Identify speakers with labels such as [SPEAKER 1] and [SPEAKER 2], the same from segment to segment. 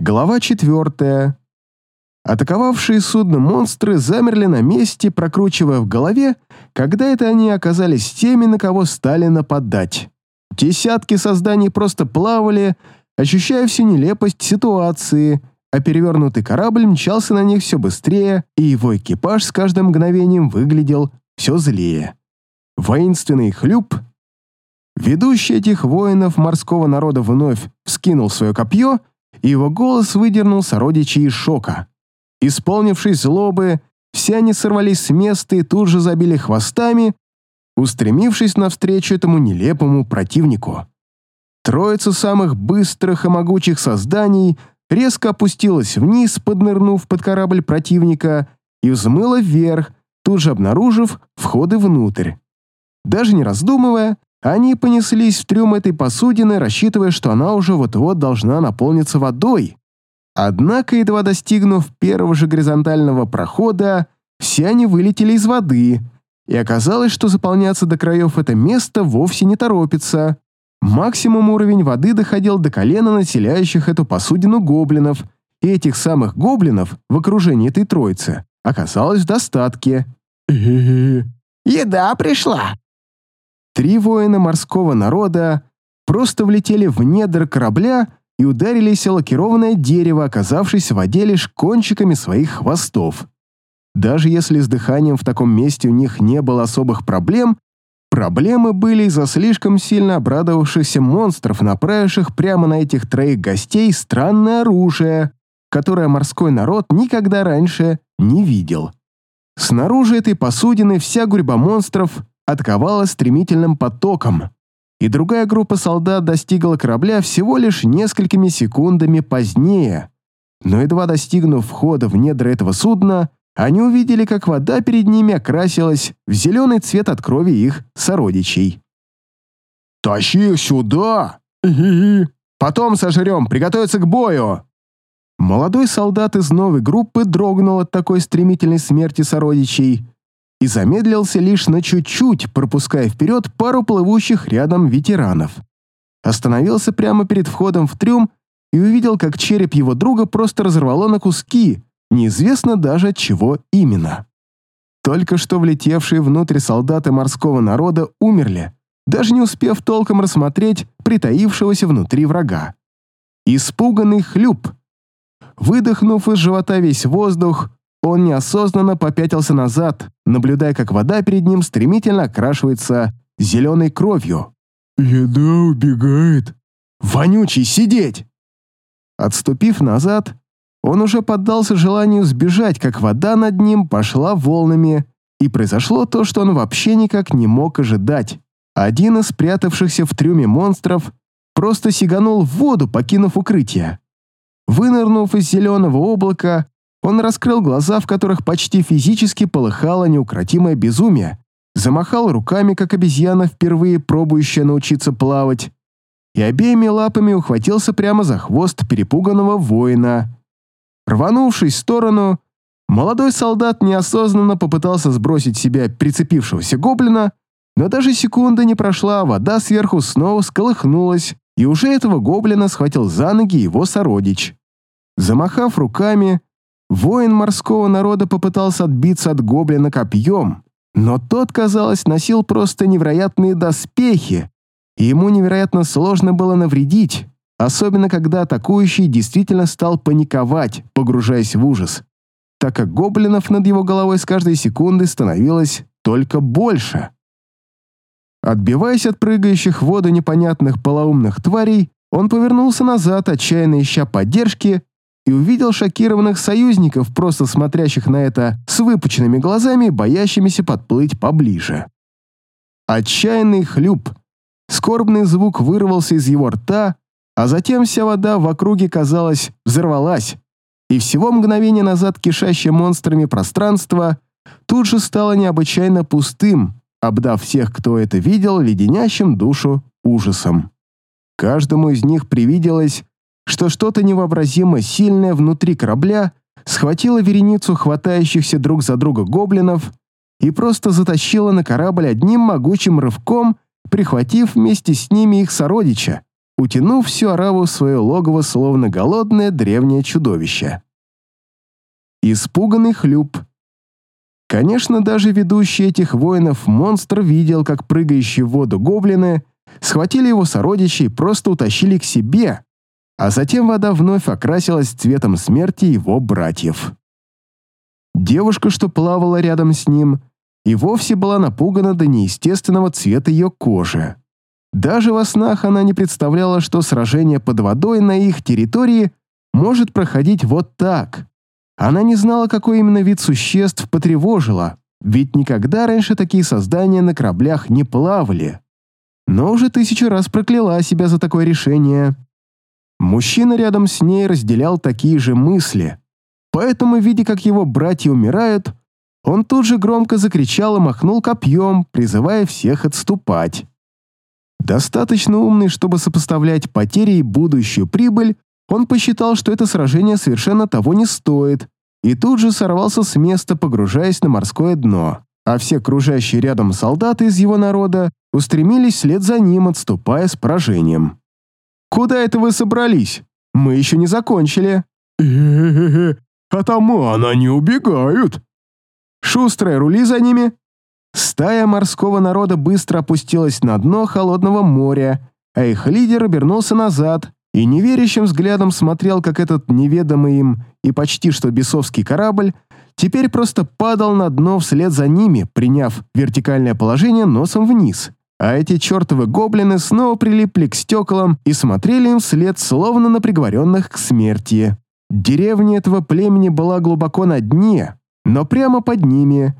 [SPEAKER 1] Глава четвертая. Атаковавшие судно монстры замерли на месте, прокручивая в голове, когда это они оказались теми, на кого стали нападать. Десятки созданий просто плавали, ощущая всю нелепость ситуации, а перевернутый корабль мчался на них все быстрее, и его экипаж с каждым мгновением выглядел все злее. Воинственный хлюп. Ведущий этих воинов морского народа вновь вскинул свое копье и его голос выдернул сородичей из шока. Исполнившись злобы, все они сорвались с места и тут же забили хвостами, устремившись навстречу этому нелепому противнику. Троица самых быстрых и могучих созданий резко опустилась вниз, поднырнув под корабль противника, и взмыла вверх, тут же обнаружив входы внутрь. Даже не раздумывая, они понеслись в трюм этой посудины, рассчитывая, что она уже вот-вот должна наполниться водой. Однако, едва достигнув первого же горизонтального прохода, все они вылетели из воды, и оказалось, что заполняться до краев это место вовсе не торопится. Максимум уровень воды доходил до колена населяющих эту посудину гоблинов, и этих самых гоблинов в окружении этой троицы оказалось в достатке.
[SPEAKER 2] «Еда пришла!»
[SPEAKER 1] Три воина морского народа просто влетели в недр корабля и ударились о лакированное дерево, оказавшись в воде лишь кончиками своих хвостов. Даже если с дыханием в таком месте у них не было особых проблем, проблемы были из-за слишком сильно обрадовавшихся монстров, направивших прямо на этих троих гостей странное оружие, которое морской народ никогда раньше не видел. Снаружи этой посудины вся гурьба монстров атаковала стремительным потоком, и другая группа солдат достигла корабля всего лишь несколькими секундами позднее. Но едва достигнув входа в недра этого судна, они увидели, как вода перед ними окрасилась в зеленый цвет от крови их сородичей.
[SPEAKER 3] «Тащи их сюда!»
[SPEAKER 1] «Потом сожрем, приготовиться к бою!» Молодой солдат из новой группы дрогнул от такой стремительной смерти сородичей и замедлился лишь на чуть-чуть, пропуская вперед пару плывущих рядом ветеранов. Остановился прямо перед входом в трюм и увидел, как череп его друга просто разорвало на куски, неизвестно даже чего именно. Только что влетевшие внутрь солдаты морского народа умерли, даже не успев толком рассмотреть притаившегося внутри врага. Испуганный хлюп. Выдохнув из живота весь воздух, он неосознанно попятился назад, наблюдая, как вода перед ним стремительно окрашивается зеленой кровью.
[SPEAKER 3] «Еда убегает».
[SPEAKER 1] «Вонючий, сидеть!» Отступив назад, он уже поддался желанию сбежать, как вода над ним пошла волнами, и произошло то, что он вообще никак не мог ожидать. Один из спрятавшихся в трюме монстров просто сиганул в воду, покинув укрытие. Вынырнув из зеленого облака, он раскрыл глаза, в которых почти физически полыхало неукротимое безумие, замахал руками, как обезьяна, впервые пробующая научиться плавать, и обеими лапами ухватился прямо за хвост перепуганного воина. Рванувшись в сторону, молодой солдат неосознанно попытался сбросить себя прицепившегося гоблина, но даже секунда не прошла, а вода сверху снова сколыхнулась, и уже этого гоблина схватил за ноги его сородич. Замахав руками, Воин морского народа попытался отбиться от гоблина копьем, но тот, казалось, носил просто невероятные доспехи, и ему невероятно сложно было навредить, особенно когда атакующий действительно стал паниковать, погружаясь в ужас, так как гоблинов над его головой с каждой секунды становилось только больше. Отбиваясь от прыгающих в воду непонятных полоумных тварей, он повернулся назад, отчаянно ища поддержки, и увидел шокированных союзников, просто смотрящих на это с выпученными глазами, боящимися подплыть поближе. Отчаянный хлюп. Скорбный звук вырвался из его рта, а затем вся вода в округе, казалось, взорвалась, и всего мгновение назад кишащее монстрами пространство тут же стало необычайно пустым, обдав всех, кто это видел, леденящим душу ужасом. Каждому из них привиделось, что что-то невообразимо сильное внутри корабля схватило вереницу хватающихся друг за друга гоблинов и просто затащило на корабль одним могучим рывком, прихватив вместе с ними их сородича, утянув всю ораву в свое логово, словно голодное древнее чудовище. Испуганный хлюп. Конечно, даже ведущий этих воинов монстр видел, как прыгающие в воду гоблины схватили его сородичей и просто утащили к себе, а затем вода вновь окрасилась цветом смерти его братьев. Девушка, что плавала рядом с ним, и вовсе была напугана до неестественного цвета ее кожи. Даже во снах она не представляла, что сражение под водой на их территории может проходить вот так. Она не знала, какой именно вид существ потревожило, ведь никогда раньше такие создания на кораблях не плавали. Но уже тысячу раз прокляла себя за такое решение. Мужчина рядом с ней разделял такие же мысли, поэтому, видя, как его братья умирают, он тут же громко закричал и махнул копьем, призывая всех отступать. Достаточно умный, чтобы сопоставлять потери и будущую прибыль, он посчитал, что это сражение совершенно того не стоит, и тут же сорвался с места, погружаясь на морское дно, а все кружащие рядом солдаты из его народа устремились вслед за ним, отступая с поражением. «Куда это вы собрались? Мы еще не закончили».
[SPEAKER 3] «Э-э-э, атаман, они убегают!»
[SPEAKER 1] «Шустрая, рули за ними!» Стая морского народа быстро опустилась на дно холодного моря, а их лидер обернулся назад и неверящим взглядом смотрел, как этот неведомый им и почти что бесовский корабль теперь просто падал на дно вслед за ними, приняв вертикальное положение носом вниз. А эти чертовы гоблины снова прилипли к стеклам и смотрели им вслед, словно на приговоренных к смерти. Деревня этого племени была глубоко на дне, но прямо под ними.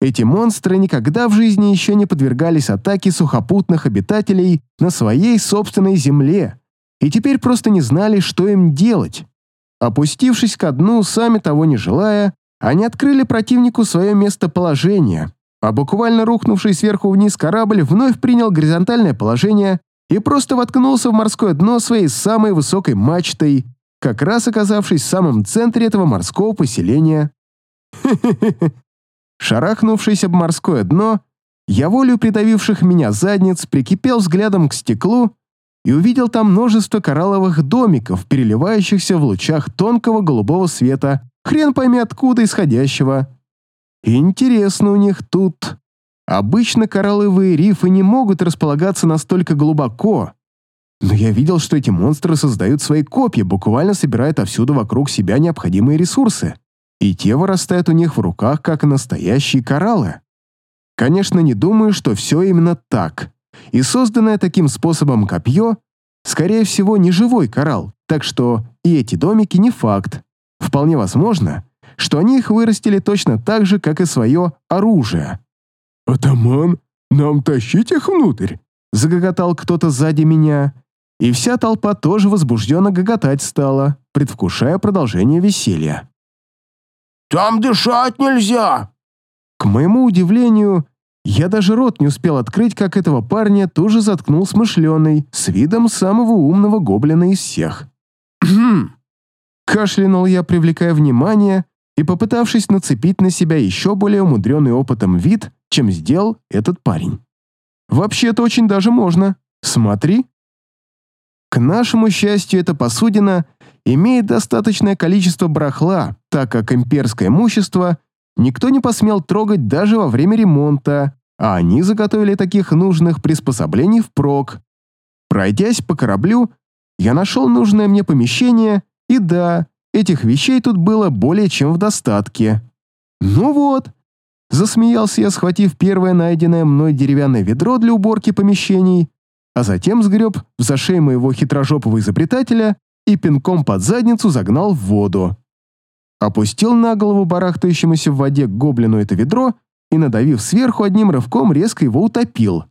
[SPEAKER 1] Эти монстры никогда в жизни еще не подвергались атаке сухопутных обитателей на своей собственной земле и теперь просто не знали, что им делать. Опустившись ко дну, сами того не желая, они открыли противнику свое местоположение, а буквально рухнувший сверху вниз корабль вновь принял горизонтальное положение и просто воткнулся в морское дно своей самой высокой мачтой, как раз оказавшись в самом центре этого морского поселения. Шарахнувшись об морское дно, я волю придавивших меня задниц прикипел взглядом к стеклу и увидел там множество коралловых домиков, переливающихся в лучах тонкого голубого света, хрен пойми откуда исходящего. Интересно у них тут. Обычно коралловые рифы не могут располагаться настолько глубоко, но я видел, что эти монстры создают свои копья, буквально собирая отовсюду вокруг себя необходимые ресурсы, и те вырастают у них в руках, как настоящие кораллы. Конечно, не думаю, что все именно так и созданное таким способом копье, скорее всего, не живой коралл, так что и эти домики не факт. Вполне возможно, что они их вырастили точно так же, как и свое оружие.
[SPEAKER 3] «Атаман, нам тащить их внутрь?»
[SPEAKER 1] Загоготал кто-то сзади меня, и вся толпа тоже возбужденно гоготать стала, предвкушая продолжение веселья.
[SPEAKER 3] «Там дышать нельзя!»
[SPEAKER 1] К моему удивлению, я даже рот не успел открыть, как этого парня тоже заткнул смышленый, с видом самого умного гоблина из всех. «Кхм!» Кашлянул я, привлекая внимание, и попытавшись нацепить на себя еще более умудренный опытом вид, чем сделал этот парень. «Вообще-то очень даже можно. Смотри!» К нашему счастью, эта посудина имеет достаточное количество барахла, так как имперское имущество – никто не посмел трогать даже во время ремонта, а они заготовили таких нужных приспособлений впрок. Пройдясь по кораблю, я нашел нужное мне помещение, и да, этих вещей тут было более чем в достатке. Ну вот, засмеялся я, схватив первое найденное мной деревянное ведро для уборки помещений, а затем сгреб в зашей моего хитрожопого изобретателя и пинком под задницу загнал в воду опустил на голову барахтающемуся в воде гоблину это ведро и, надавив сверху, одним рывком резко его утопил.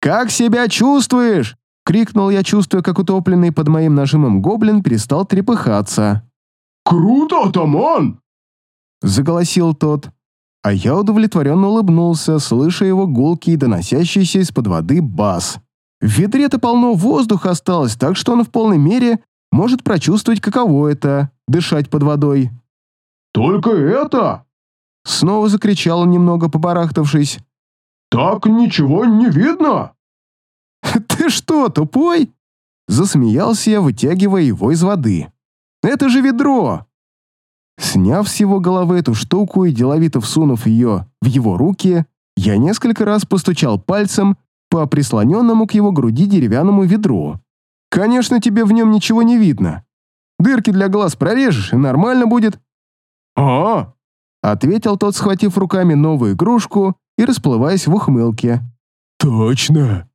[SPEAKER 1] «Как себя чувствуешь?» — крикнул я, чувствуя, как утопленный под моим нажимом гоблин перестал трепыхаться.
[SPEAKER 3] «Круто, атаман!»
[SPEAKER 1] — заголосил тот, а я удовлетворенно улыбнулся, слыша его гулкий и доносящийся из-под воды бас. В ведре-то полно воздуха осталось, так что он в полной мере может прочувствовать, каково это — дышать под водой.
[SPEAKER 3] «Только это?»
[SPEAKER 1] Снова закричал он, немного побарахтавшись.
[SPEAKER 3] «Так ничего не видно!»
[SPEAKER 1] «Ты что, тупой?» Засмеялся я, вытягивая его из воды. «Это же ведро!» Сняв с его головы эту штуку и деловито всунув ее в его руки, я несколько раз постучал пальцем по прислоненному к его груди деревянному ведру. «Конечно, тебе в нем ничего не видно. Дырки для глаз прорежешь, и нормально будет».
[SPEAKER 3] «А,
[SPEAKER 1] ответил тот, схватив руками новую игрушку и расплываясь в ухмылке.
[SPEAKER 3] точно.